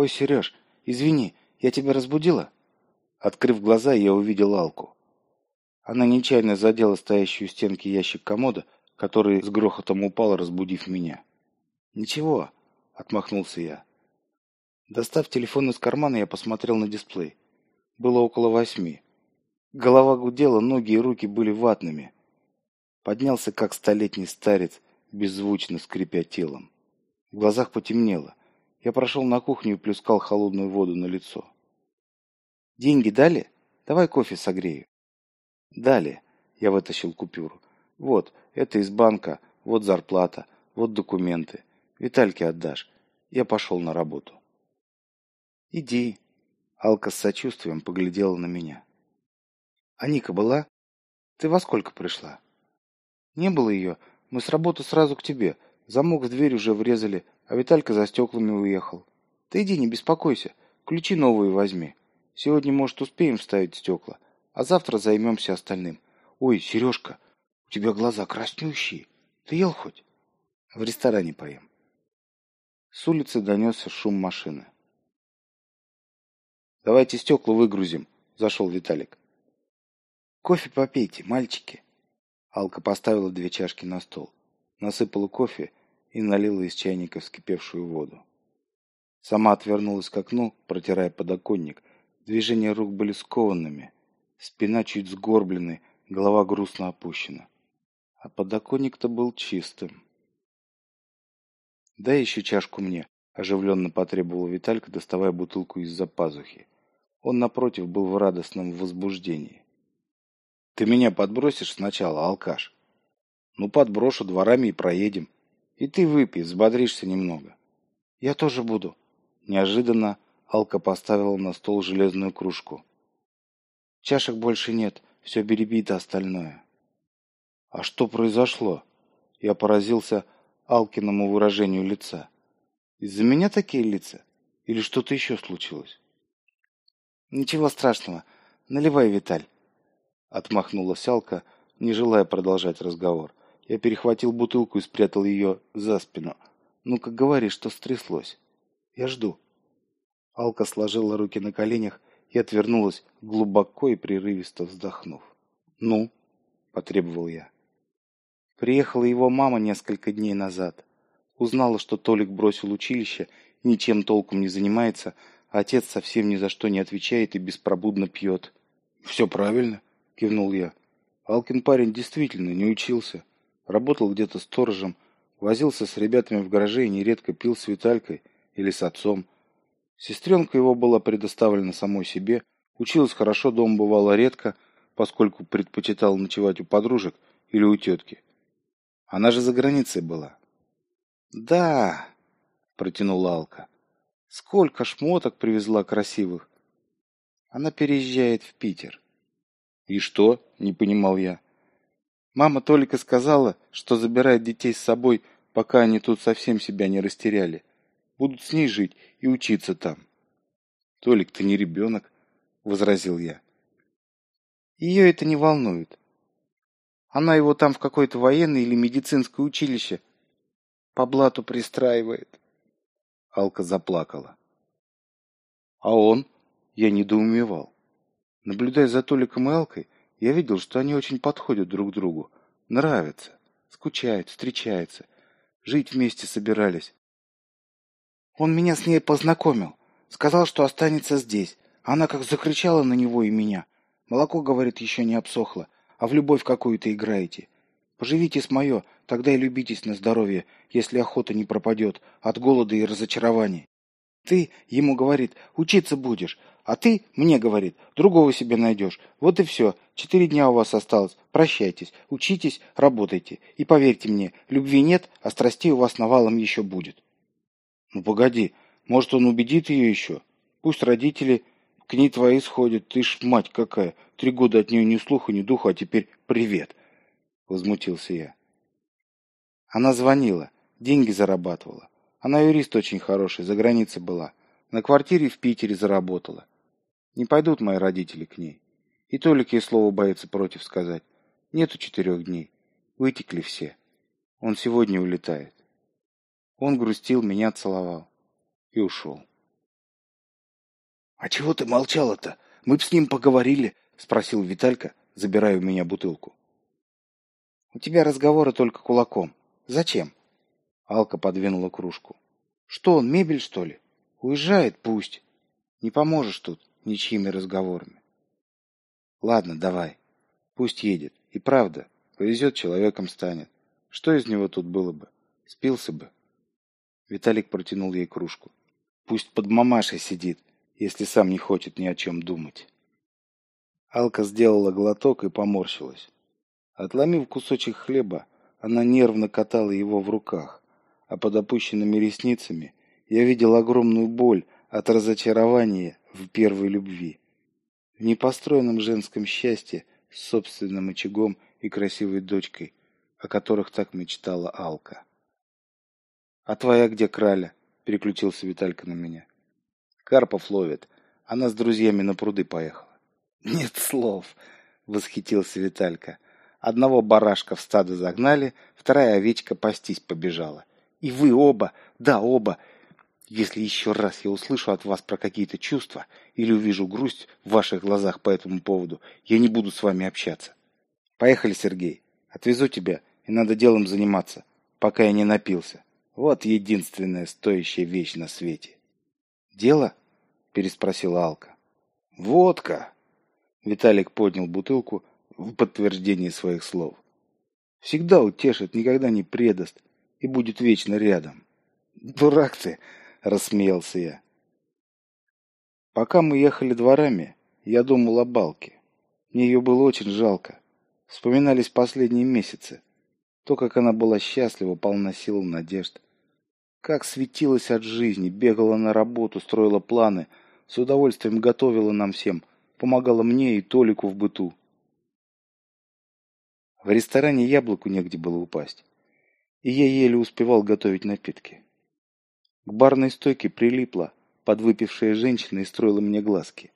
«Ой, Сереж, извини, я тебя разбудила?» Открыв глаза, я увидел Алку. Она нечаянно задела стоящую у стенки ящик комода, который с грохотом упал, разбудив меня. «Ничего», — отмахнулся я. Достав телефон из кармана, я посмотрел на дисплей. Было около восьми. Голова гудела, ноги и руки были ватными. Поднялся, как столетний старец, беззвучно скрипя телом. В глазах потемнело. Я прошел на кухню и плескал холодную воду на лицо. «Деньги дали? Давай кофе согрею». «Дали». Я вытащил купюру. «Вот, это из банка, вот зарплата, вот документы. Витальке отдашь. Я пошел на работу». «Иди». Алка с сочувствием поглядела на меня. «А Ника была? Ты во сколько пришла?» «Не было ее. Мы с работы сразу к тебе. Замок в дверь уже врезали, а Виталька за стеклами уехал. Ты иди, не беспокойся. Ключи новые возьми. Сегодня, может, успеем вставить стекла, а завтра займемся остальным. Ой, Сережка, у тебя глаза краснющие. Ты ел хоть? В ресторане поем. С улицы донесся шум машины. «Давайте стекла выгрузим», — зашел Виталик. «Кофе попейте, мальчики». Алка поставила две чашки на стол, насыпала кофе и налила из чайника вскипевшую воду. Сама отвернулась к окну, протирая подоконник. Движения рук были скованными, спина чуть сгорбленной, голова грустно опущена. А подоконник-то был чистым. «Дай еще чашку мне», — оживленно потребовал Виталька, доставая бутылку из-за пазухи. Он, напротив, был в радостном возбуждении. «Ты меня подбросишь сначала, алкаш?» «Ну, подброшу дворами и проедем. И ты выпей, взбодришься немного». «Я тоже буду». Неожиданно Алка поставила на стол железную кружку. «Чашек больше нет, все перебито остальное». «А что произошло?» Я поразился Алкиному выражению лица. «Из-за меня такие лица? Или что-то еще случилось?» «Ничего страшного. Наливай, Виталь». Отмахнулась Алка, не желая продолжать разговор. Я перехватил бутылку и спрятал ее за спину. «Ну-ка, говори, что стряслось. Я жду». Алка сложила руки на коленях и отвернулась, глубоко и прерывисто вздохнув. «Ну?» – потребовал я. Приехала его мама несколько дней назад. Узнала, что Толик бросил училище, ничем толком не занимается, Отец совсем ни за что не отвечает и беспробудно пьет. «Все правильно», — кивнул я. Алкин парень действительно не учился. Работал где-то сторожем, возился с ребятами в гараже и нередко пил с Виталькой или с отцом. Сестренка его была предоставлена самой себе, училась хорошо, дома бывала редко, поскольку предпочитала ночевать у подружек или у тетки. Она же за границей была. «Да», — протянула Алка, Сколько шмоток привезла красивых. Она переезжает в Питер. И что? Не понимал я. Мама только сказала, что забирает детей с собой, пока они тут совсем себя не растеряли. Будут с ней жить и учиться там. Толик, ты не ребенок, возразил я. Ее это не волнует. Она его там в какое-то военное или медицинское училище по блату пристраивает. Алка заплакала. А он? Я недоумевал. Наблюдая за Толиком и Алкой, я видел, что они очень подходят друг другу. Нравятся, скучают, встречаются. Жить вместе собирались. Он меня с ней познакомил. Сказал, что останется здесь. Она как закричала на него и меня. Молоко, говорит, еще не обсохло, а в любовь какую-то играете. Поживите с мое, тогда и любитесь на здоровье, если охота не пропадет от голода и разочарований. Ты, ему говорит, учиться будешь, а ты, мне говорит, другого себе найдешь. Вот и все, четыре дня у вас осталось, прощайтесь, учитесь, работайте. И поверьте мне, любви нет, а страстей у вас навалом еще будет. Ну погоди, может он убедит ее еще? Пусть родители к ней твои сходят, ты ж мать какая, три года от нее ни слуха, ни духа, а теперь привет возмутился я. Она звонила, деньги зарабатывала. Она юрист очень хороший, за границей была. На квартире в Питере заработала. Не пойдут мои родители к ней. И Толик ей слово боится против сказать. Нету четырех дней. Вытекли все. Он сегодня улетает. Он грустил, меня целовал. И ушел. «А чего ты молчала-то? Мы б с ним поговорили», — спросил Виталька, забирая у меня бутылку. «У тебя разговоры только кулаком. Зачем?» Алка подвинула кружку. «Что он, мебель, что ли? Уезжает, пусть. Не поможешь тут ничьими разговорами». «Ладно, давай. Пусть едет. И правда, повезет, человеком станет. Что из него тут было бы? Спился бы». Виталик протянул ей кружку. «Пусть под мамашей сидит, если сам не хочет ни о чем думать». Алка сделала глоток и поморщилась. Отломив кусочек хлеба, она нервно катала его в руках, а под опущенными ресницами я видел огромную боль от разочарования в первой любви, в непостроенном женском счастье с собственным очагом и красивой дочкой, о которых так мечтала Алка. «А твоя где краля?» – переключился Виталька на меня. «Карпов ловит. Она с друзьями на пруды поехала». «Нет слов!» — восхитился Виталька. Одного барашка в стадо загнали, вторая овечка пастись побежала. И вы оба, да, оба. Если еще раз я услышу от вас про какие-то чувства или увижу грусть в ваших глазах по этому поводу, я не буду с вами общаться. Поехали, Сергей. Отвезу тебя, и надо делом заниматься, пока я не напился. Вот единственная стоящая вещь на свете. Дело? Переспросила Алка. Водка! Виталик поднял бутылку в подтверждение своих слов. Всегда утешит, никогда не предаст и будет вечно рядом. Дурак ты, рассмеялся я. Пока мы ехали дворами, я думал о Балке. Мне ее было очень жалко. Вспоминались последние месяцы. То, как она была счастлива, полна сил и надежд. Как светилась от жизни, бегала на работу, строила планы, с удовольствием готовила нам всем, помогала мне и Толику в быту. В ресторане яблоку негде было упасть, и я еле успевал готовить напитки. К барной стойке прилипла подвыпившая женщина и строила мне глазки.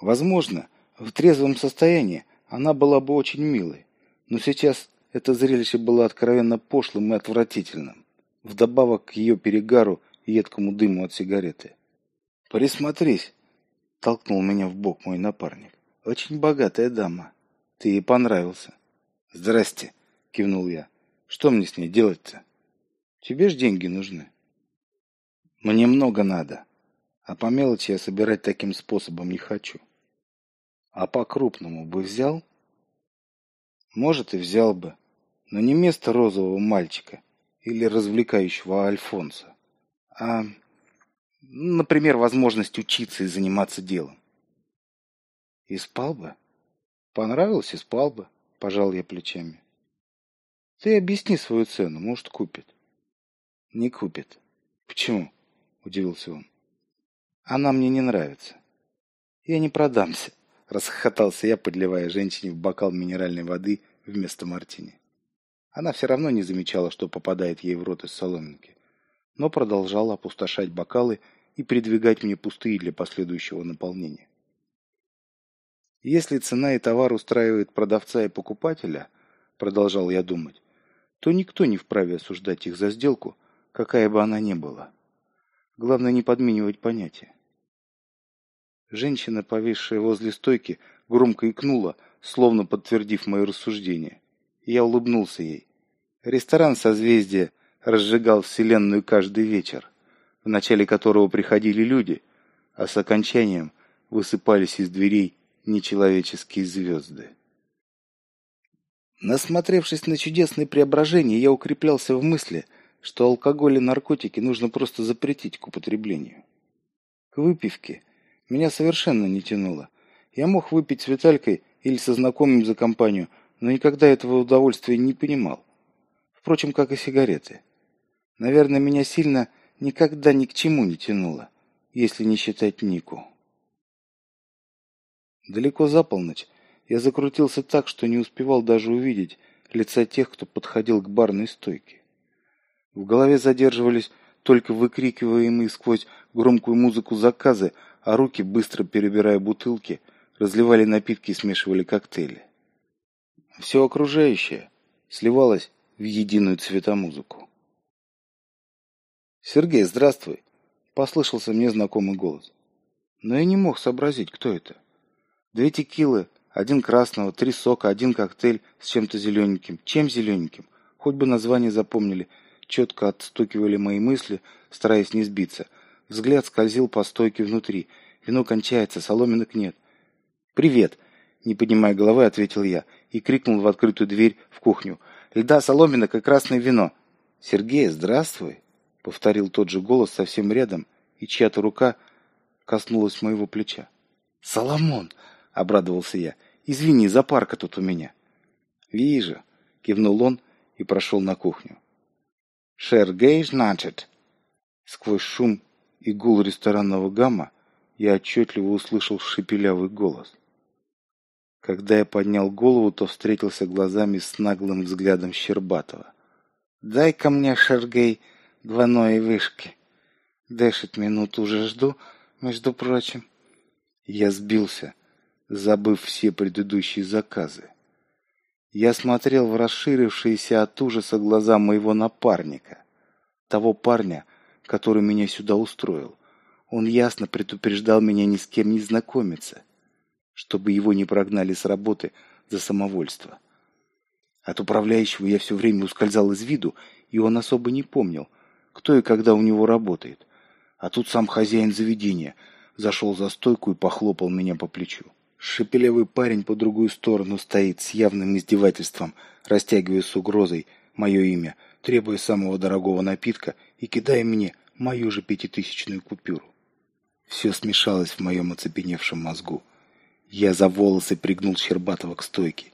Возможно, в трезвом состоянии она была бы очень милой, но сейчас это зрелище было откровенно пошлым и отвратительным, вдобавок к ее перегару и едкому дыму от сигареты. «Присмотрись!» Толкнул меня в бок мой напарник. Очень богатая дама. Ты ей понравился. Здрасте, кивнул я. Что мне с ней делать-то? Тебе ж деньги нужны. Мне много надо. А по мелочи я собирать таким способом не хочу. А по-крупному бы взял? Может, и взял бы. Но не место розового мальчика или развлекающего Альфонса, а Например, возможность учиться и заниматься делом. И спал бы. Понравилось и спал бы, пожал я плечами. Ты объясни свою цену, может, купит. Не купит. Почему? Удивился он. Она мне не нравится. Я не продамся, расхохотался я, подливая женщине в бокал минеральной воды вместо мартини. Она все равно не замечала, что попадает ей в рот из соломинки, но продолжала опустошать бокалы и придвигать мне пустые для последующего наполнения. Если цена и товар устраивает продавца и покупателя, продолжал я думать, то никто не вправе осуждать их за сделку, какая бы она ни была. Главное не подменивать понятия. Женщина, повисшая возле стойки, громко икнула, словно подтвердив мое рассуждение. Я улыбнулся ей. Ресторан «Созвездие» разжигал вселенную каждый вечер в начале которого приходили люди, а с окончанием высыпались из дверей нечеловеческие звезды. Насмотревшись на чудесные преображения, я укреплялся в мысли, что алкоголь и наркотики нужно просто запретить к употреблению. К выпивке меня совершенно не тянуло. Я мог выпить с Виталькой или со знакомым за компанию, но никогда этого удовольствия не понимал. Впрочем, как и сигареты. Наверное, меня сильно никогда ни к чему не тянуло, если не считать Нику. Далеко за полночь я закрутился так, что не успевал даже увидеть лица тех, кто подходил к барной стойке. В голове задерживались только выкрикиваемые сквозь громкую музыку заказы, а руки, быстро перебирая бутылки, разливали напитки и смешивали коктейли. Все окружающее сливалось в единую цветомузыку. «Сергей, здравствуй!» – послышался мне знакомый голос. Но я не мог сообразить, кто это. Две текилы, один красного, три сока, один коктейль с чем-то зелененьким. Чем зелененьким? Хоть бы название запомнили. Четко отстукивали мои мысли, стараясь не сбиться. Взгляд скользил по стойке внутри. Вино кончается, соломинок нет. «Привет!» — не поднимая головы, ответил я и крикнул в открытую дверь в кухню. «Льда, соломинок и красное вино!» «Сергей, здравствуй!» — повторил тот же голос совсем рядом, и чья-то рука коснулась моего плеча. «Соломон!» — обрадовался я. «Извини, запарка тут у меня». «Вижу», — кивнул он и прошел на кухню. «Шергей, значит?» Сквозь шум и гул ресторанного гамма я отчетливо услышал шепелявый голос. Когда я поднял голову, то встретился глазами с наглым взглядом Щербатова. «Дай-ка мне, Шергей, двойной вышки. Десять минут уже жду, между прочим». Я сбился, забыв все предыдущие заказы. Я смотрел в расширившиеся от ужаса глаза моего напарника, того парня, который меня сюда устроил. Он ясно предупреждал меня ни с кем не знакомиться, чтобы его не прогнали с работы за самовольство. От управляющего я все время ускользал из виду, и он особо не помнил, кто и когда у него работает. А тут сам хозяин заведения зашел за стойку и похлопал меня по плечу. Шепелевый парень по другую сторону стоит с явным издевательством, растягивая с угрозой мое имя, требуя самого дорогого напитка и кидая мне мою же пятитысячную купюру. Все смешалось в моем оцепеневшем мозгу. Я за волосы пригнул Щербатова к стойке.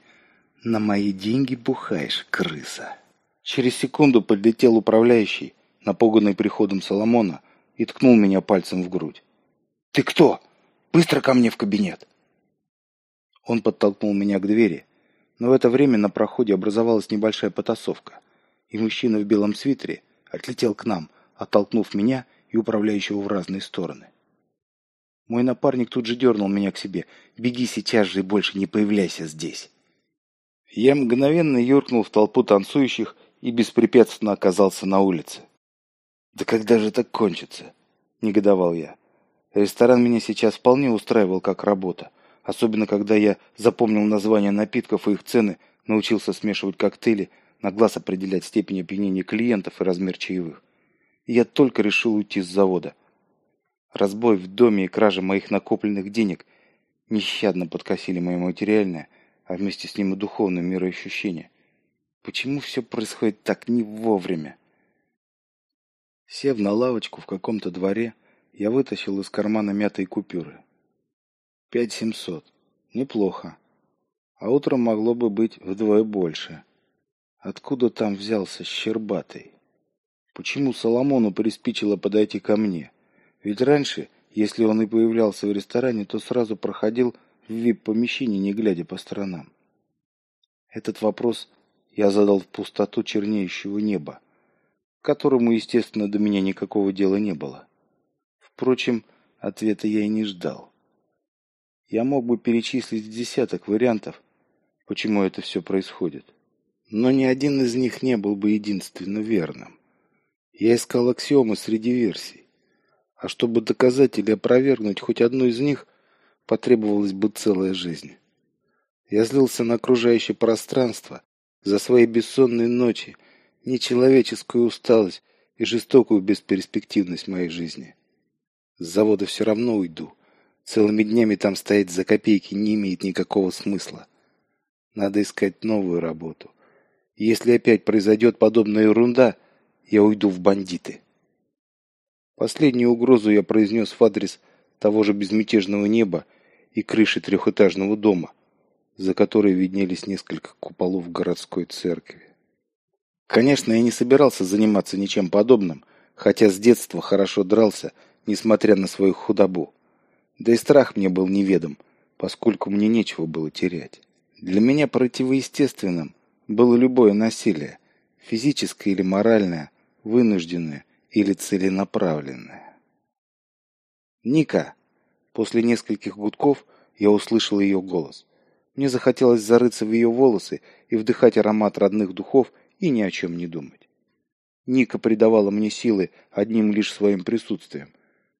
«На мои деньги бухаешь, крыса!» Через секунду подлетел управляющий, напуганный приходом Соломона, и ткнул меня пальцем в грудь. «Ты кто? Быстро ко мне в кабинет!» Он подтолкнул меня к двери, но в это время на проходе образовалась небольшая потасовка, и мужчина в белом свитере отлетел к нам, оттолкнув меня и управляющего в разные стороны. Мой напарник тут же дернул меня к себе. «Беги сейчас же и больше не появляйся здесь!» Я мгновенно юркнул в толпу танцующих и беспрепятственно оказался на улице. «Да когда же так кончится?» – негодовал я. Ресторан меня сейчас вполне устраивал как работа, особенно когда я запомнил названия напитков и их цены, научился смешивать коктейли, на глаз определять степень опьянения клиентов и размер чаевых. И я только решил уйти с завода. Разбой в доме и кража моих накопленных денег нещадно подкосили мое материальное, а вместе с ним и духовное мироощущение. Почему все происходит так не вовремя? Сев на лавочку в каком-то дворе, я вытащил из кармана мятые купюры. Пять семьсот. Неплохо. А утром могло бы быть вдвое больше. Откуда там взялся Щербатый? Почему Соломону приспичило подойти ко мне? Ведь раньше, если он и появлялся в ресторане, то сразу проходил в вип-помещение, не глядя по сторонам. Этот вопрос я задал в пустоту чернеющего неба, которому, естественно, до меня никакого дела не было. Впрочем, ответа я и не ждал. Я мог бы перечислить десяток вариантов, почему это все происходит. Но ни один из них не был бы единственно верным. Я искал аксиомы среди версий. А чтобы доказать или опровергнуть хоть одну из них, потребовалась бы целая жизнь. Я злился на окружающее пространство, за свои бессонные ночи, нечеловеческую усталость и жестокую бесперспективность моей жизни. С завода все равно уйду. Целыми днями там стоять за копейки не имеет никакого смысла. Надо искать новую работу. Если опять произойдет подобная ерунда, я уйду в бандиты. Последнюю угрозу я произнес в адрес того же безмятежного неба и крыши трехэтажного дома, за которой виднелись несколько куполов городской церкви. Конечно, я не собирался заниматься ничем подобным, хотя с детства хорошо дрался, несмотря на свою худобу. Да и страх мне был неведом, поскольку мне нечего было терять. Для меня противоестественным было любое насилие, физическое или моральное, вынужденное или целенаправленное. «Ника!» После нескольких гудков я услышал ее голос. Мне захотелось зарыться в ее волосы и вдыхать аромат родных духов и ни о чем не думать. Ника придавала мне силы одним лишь своим присутствием.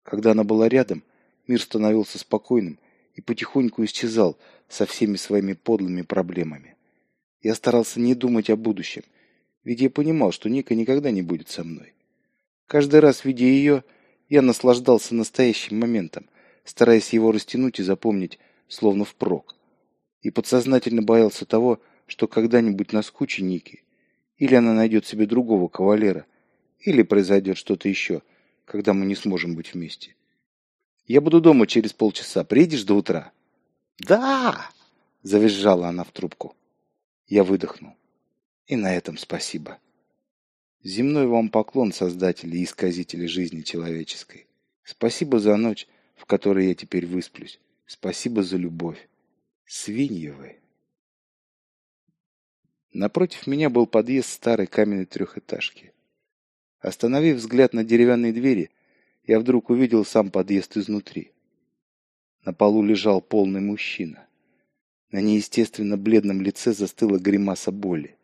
Когда она была рядом, Мир становился спокойным и потихоньку исчезал со всеми своими подлыми проблемами. Я старался не думать о будущем, ведь я понимал, что Ника никогда не будет со мной. Каждый раз, видя ее, я наслаждался настоящим моментом, стараясь его растянуть и запомнить, словно впрок. И подсознательно боялся того, что когда-нибудь наскучи Ники, или она найдет себе другого кавалера, или произойдет что-то еще, когда мы не сможем быть вместе. Я буду дома через полчаса. Приедешь до утра? Да! Завизжала она в трубку. Я выдохнул. И на этом спасибо. Земной вам поклон, создатели и исказители жизни человеческой. Спасибо за ночь, в которой я теперь высплюсь. Спасибо за любовь. Свиньи вы. Напротив меня был подъезд старой каменной трехэтажки. Остановив взгляд на деревянные двери, я вдруг увидел сам подъезд изнутри. На полу лежал полный мужчина. На неестественно бледном лице застыла гримаса боли.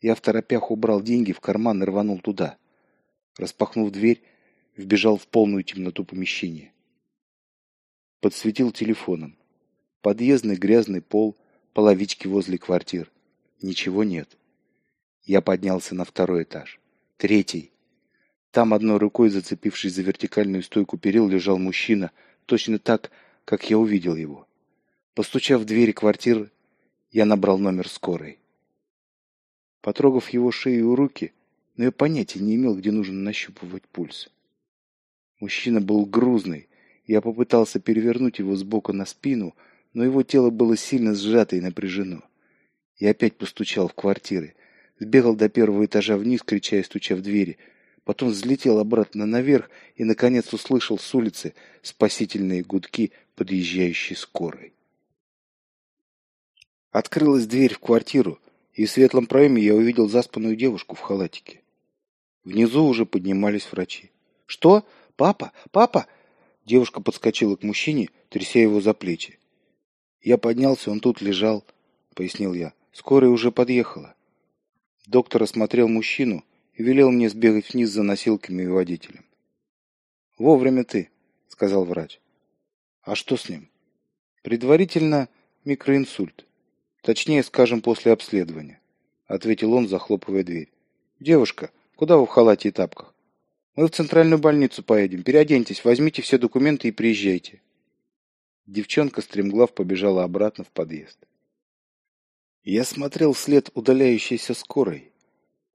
Я в торопях убрал деньги в карман и рванул туда. Распахнув дверь, вбежал в полную темноту помещения. Подсветил телефоном. Подъездный грязный пол, половички возле квартир. Ничего нет. Я поднялся на второй этаж. Третий. Там, одной рукой зацепившись за вертикальную стойку перил, лежал мужчина, точно так, как я увидел его. Постучав в двери квартиры, я набрал номер скорой. Потрогав его шею и руки, но я понятия не имел, где нужно нащупывать пульс. Мужчина был грузный, я попытался перевернуть его с бока на спину, но его тело было сильно сжато и напряжено. Я опять постучал в квартиры, сбегал до первого этажа вниз, крича и стуча в двери, потом взлетел обратно наверх и, наконец, услышал с улицы спасительные гудки подъезжающей скорой. Открылась дверь в квартиру, и в светлом проеме я увидел заспанную девушку в халатике. Внизу уже поднимались врачи. «Что? Папа? Папа?» Девушка подскочила к мужчине, тряся его за плечи. «Я поднялся, он тут лежал», — пояснил я. «Скорая уже подъехала». Доктор осмотрел мужчину и велел мне сбегать вниз за носилками и водителем. «Вовремя ты», — сказал врач. «А что с ним?» «Предварительно микроинсульт. Точнее, скажем, после обследования, ответил он, захлопывая дверь. Девушка, куда вы в халате и тапках? Мы в центральную больницу поедем. Переоденьтесь, возьмите все документы и приезжайте. Девчонка стремглав побежала обратно в подъезд. Я смотрел вслед удаляющейся скорой,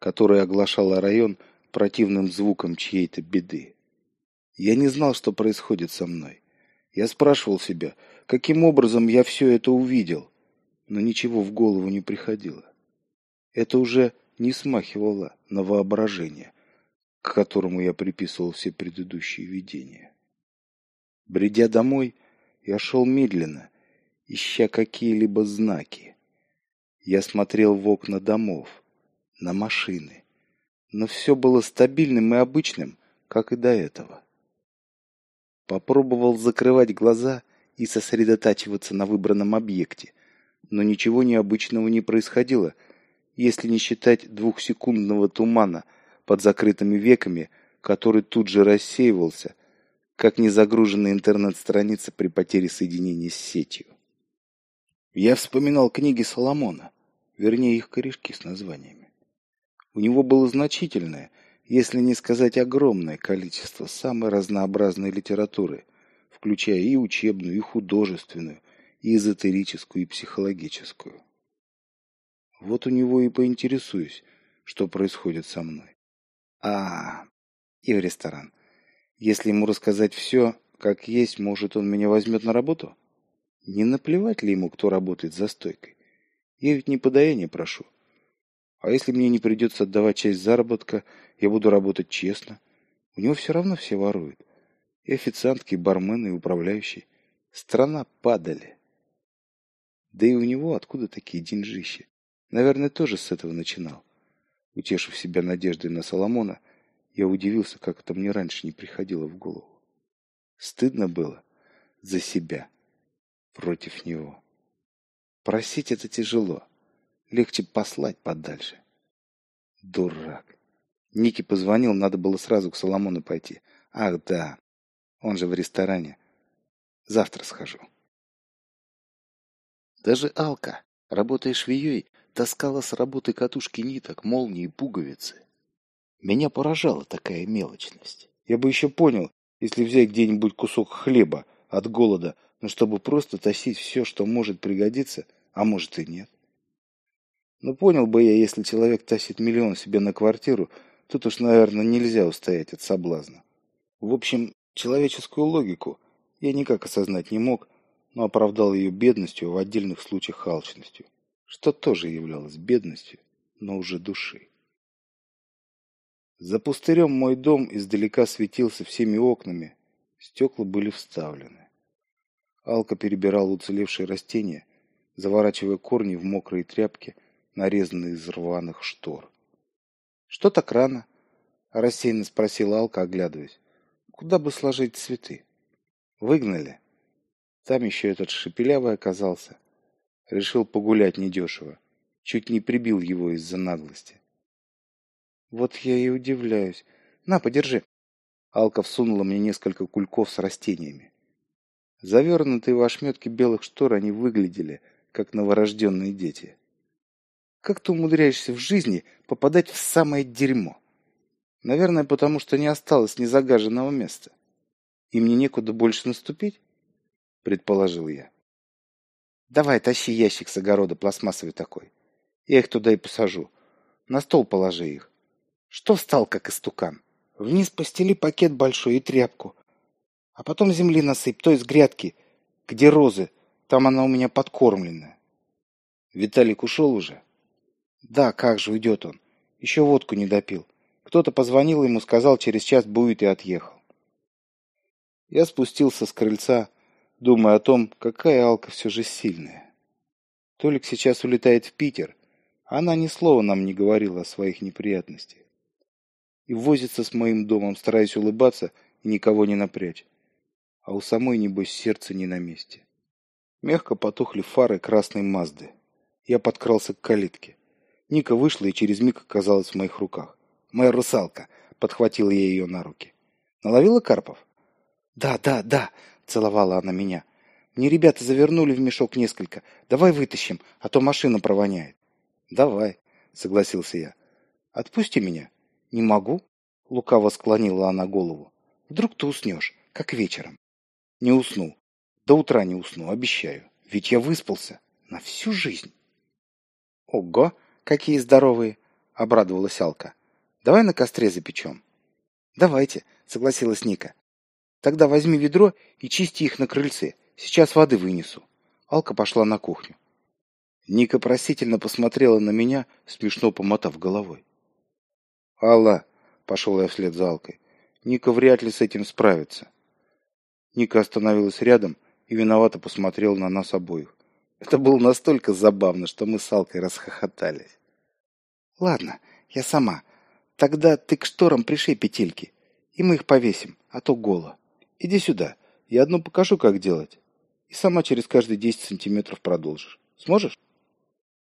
которая оглашала район противным звуком чьей-то беды. Я не знал, что происходит со мной. Я спрашивал себя, каким образом я все это увидел, но ничего в голову не приходило. Это уже не смахивало на воображение, к которому я приписывал все предыдущие видения. Бредя домой, я шел медленно, ища какие-либо знаки. Я смотрел в окна домов, на машины, но все было стабильным и обычным, как и до этого. Попробовал закрывать глаза и сосредотачиваться на выбранном объекте, но ничего необычного не происходило, если не считать двухсекундного тумана под закрытыми веками, который тут же рассеивался, как незагруженная интернет-страница при потере соединения с сетью. Я вспоминал книги Соломона, вернее их корешки с названиями. У него было значительное, если не сказать огромное количество самой разнообразной литературы, включая и учебную, и художественную, и эзотерическую, и психологическую. Вот у него и поинтересуюсь, что происходит со мной. А, и в ресторан. Если ему рассказать все, как есть, может, он меня возьмет на работу? Не наплевать ли ему, кто работает за стойкой? Я ведь не подаяние прошу. А если мне не придется отдавать часть заработка, я буду работать честно. У него все равно все воруют. И официантки, и бармены, и управляющие. Страна падали. Да и у него откуда такие деньжищи? Наверное, тоже с этого начинал. Утешив себя надеждой на Соломона, я удивился, как это мне раньше не приходило в голову. Стыдно было за себя против него. Просить это тяжело. Легче послать подальше. Дурак. Ники позвонил, надо было сразу к Соломону пойти. Ах, да, он же в ресторане. Завтра схожу. Даже Алка, работая швеей, таскала с работы катушки ниток, молнии и пуговицы. Меня поражала такая мелочность. Я бы еще понял, если взять где-нибудь кусок хлеба от голода, но чтобы просто тащить все, что может пригодиться, а может и нет. Но понял бы я, если человек тащит миллион себе на квартиру, тут уж, наверное, нельзя устоять от соблазна. В общем, человеческую логику я никак осознать не мог, но оправдал ее бедностью, в отдельных случаях алчностью, что тоже являлось бедностью, но уже души. За пустырем мой дом издалека светился всеми окнами, стекла были вставлены. Алка перебирала уцелевшие растения, заворачивая корни в мокрые тряпки, нарезанные из рваных штор. «Что так рано?» – рассеянно спросила Алка, оглядываясь. «Куда бы сложить цветы?» «Выгнали?» Там еще этот шепелявый оказался. Решил погулять недешево. Чуть не прибил его из-за наглости. Вот я и удивляюсь. На, подержи. Алка всунула мне несколько кульков с растениями. Завернутые в ошметки белых штор они выглядели, как новорожденные дети. Как ты умудряешься в жизни попадать в самое дерьмо? Наверное, потому что не осталось незагаженного места. И мне некуда больше наступить? предположил я. Давай, тащи ящик с огорода, пластмассовый такой. Я их туда и посажу. На стол положи их. Что встал, как истукан? Вниз постели пакет большой и тряпку. А потом земли насыпь, то есть грядки, где розы. Там она у меня подкормленная. Виталик ушел уже? Да, как же уйдет он. Еще водку не допил. Кто-то позвонил ему, сказал, через час будет и отъехал. Я спустился с крыльца, думая о том, какая Алка все же сильная. Толик сейчас улетает в Питер, она ни слова нам не говорила о своих неприятностях. И возится с моим домом, стараясь улыбаться и никого не напрячь. А у самой, небось, сердце не на месте. Мягко потухли фары красной Мазды. Я подкрался к калитке. Ника вышла и через миг оказалась в моих руках. «Моя русалка!» — подхватила я ее на руки. «Наловила карпов?» «Да, да, да!» Целовала она меня. Мне ребята завернули в мешок несколько. Давай вытащим, а то машина провоняет. Давай, согласился я. Отпусти меня. Не могу. Лукаво склонила она голову. Вдруг ты уснешь, как вечером. Не усну. До утра не усну, обещаю. Ведь я выспался на всю жизнь. Ого, какие здоровые, обрадовалась Алка. Давай на костре запечем. Давайте, согласилась Ника. Тогда возьми ведро и чисти их на крыльце. Сейчас воды вынесу. Алка пошла на кухню. Ника просительно посмотрела на меня, смешно помотав головой. «Алла!» — пошел я вслед за Алкой. «Ника вряд ли с этим справится». Ника остановилась рядом и виновато посмотрела на нас обоих. Это было настолько забавно, что мы с Алкой расхохотались. «Ладно, я сама. Тогда ты к шторам пришей петельки, и мы их повесим, а то голо». Иди сюда. Я одну покажу, как делать. И сама через каждые десять сантиметров продолжишь. Сможешь?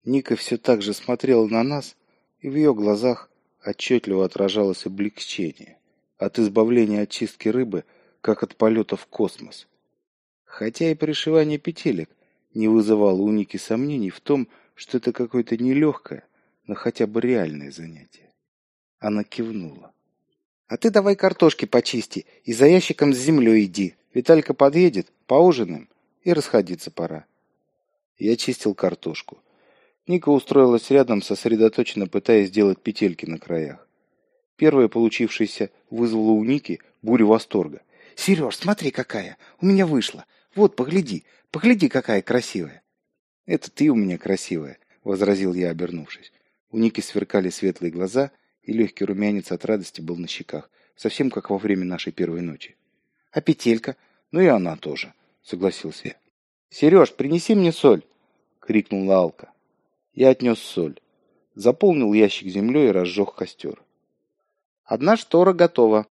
Ника все так же смотрела на нас, и в ее глазах отчетливо отражалось облегчение от избавления от чистки рыбы, как от полета в космос. Хотя и пришивание петелек не вызывало у Ники сомнений в том, что это какое-то нелегкое, но хотя бы реальное занятие. Она кивнула. А ты давай картошки почисти и за ящиком с землей иди. Виталька подъедет, поужинаем, и расходиться пора. Я чистил картошку. Ника устроилась рядом, сосредоточенно пытаясь сделать петельки на краях. Первая получившаяся вызвала у Ники бурю восторга. «Сереж, смотри, какая! У меня вышла! Вот, погляди! Погляди, какая красивая!» «Это ты у меня красивая!» — возразил я, обернувшись. У Ники сверкали светлые глаза — и легкий румянец от радости был на щеках, совсем как во время нашей первой ночи. «А петелька? Ну и она тоже», — согласился я. «Сереж, принеси мне соль!» — крикнула Алка. Я отнес соль, заполнил ящик землей и разжег костер. «Одна штора готова!»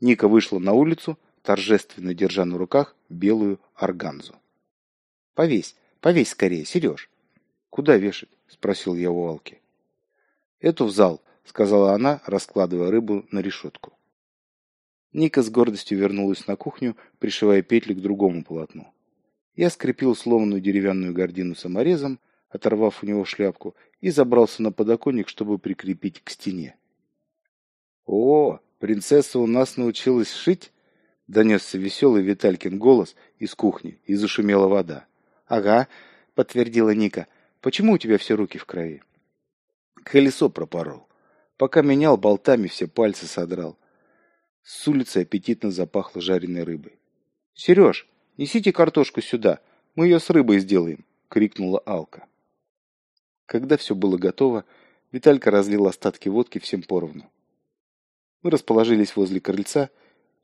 Ника вышла на улицу, торжественно держа на руках белую органзу. «Повесь, повесь скорее, Сереж!» «Куда вешать?» — спросил я у Алки. «Эту в зал, сказала она, раскладывая рыбу на решетку. Ника с гордостью вернулась на кухню, пришивая петли к другому полотну. Я скрепил сломанную деревянную гордину саморезом, оторвав у него шляпку, и забрался на подоконник, чтобы прикрепить к стене. «О, принцесса у нас научилась шить?» — донесся веселый Виталькин голос из кухни, и зашумела вода. «Ага», — подтвердила Ника. «Почему у тебя все руки в крови?» «Колесо пропорол. Пока менял, болтами все пальцы содрал. С улицы аппетитно запахло жареной рыбой. «Сереж, несите картошку сюда, мы ее с рыбой сделаем!» — крикнула Алка. Когда все было готово, Виталька разлил остатки водки всем поровну. Мы расположились возле крыльца,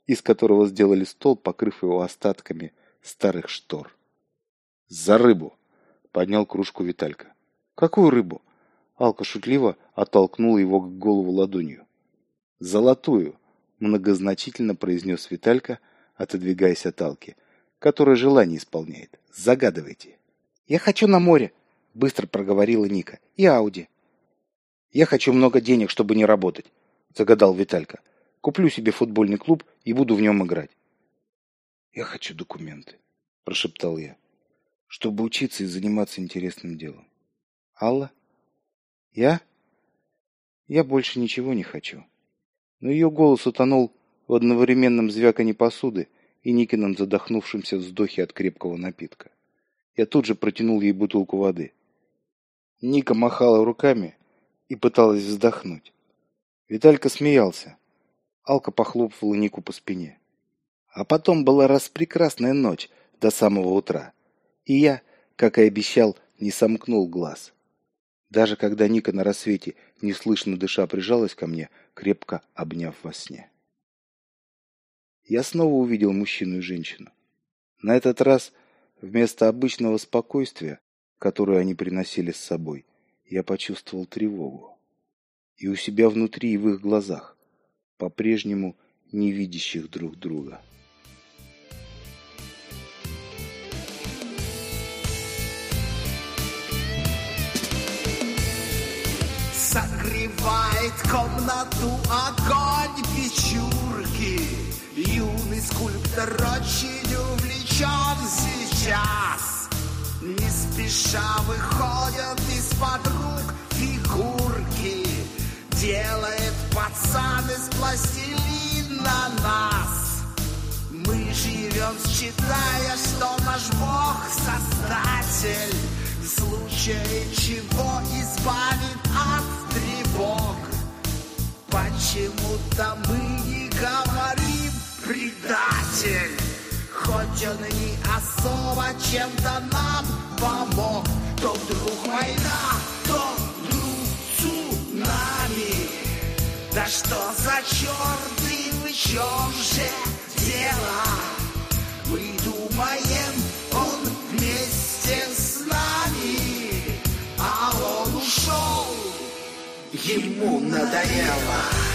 из которого сделали стол, покрыв его остатками старых штор. «За рыбу!» — поднял кружку Виталька. «Какую рыбу?» Алка шутливо оттолкнула его к голову ладонью. «Золотую!» многозначительно произнес Виталька, отодвигаясь от Алки, которая желание исполняет. Загадывайте. Я хочу на море, быстро проговорила Ника. И Ауди. Я хочу много денег, чтобы не работать, загадал Виталька. Куплю себе футбольный клуб и буду в нем играть. Я хочу документы, прошептал я, чтобы учиться и заниматься интересным делом. Алла? Я? Я больше ничего не хочу но ее голос утонул в одновременном звяканье посуды и Никином задохнувшемся вздохе от крепкого напитка. Я тут же протянул ей бутылку воды. Ника махала руками и пыталась вздохнуть. Виталька смеялся. Алка похлопывала Нику по спине. А потом была распрекрасная ночь до самого утра. И я, как и обещал, не сомкнул глаз. Даже когда Ника на рассвете, неслышно дыша, прижалась ко мне, крепко обняв во сне. Я снова увидел мужчину и женщину. На этот раз вместо обычного спокойствия, которое они приносили с собой, я почувствовал тревогу. И у себя внутри, и в их глазах, по-прежнему не видящих друг друга. Согревает комнату огонь печурки. Юный скульптор очень увлечен сейчас. Не спеша выходят из-под рук фигурки. Делает пацан из пластилина нас. Мы живем, считая, что наш Бог создатель. В случае чего избавит от тревог. Почему-то мы не говорим предатель Хоть он и не особо чем-то нам помог. То вдруг война, то вдруг цунами Да что за черт и в чем же дело? Мы думаем, он вместе с нами А он ушел Ему надоело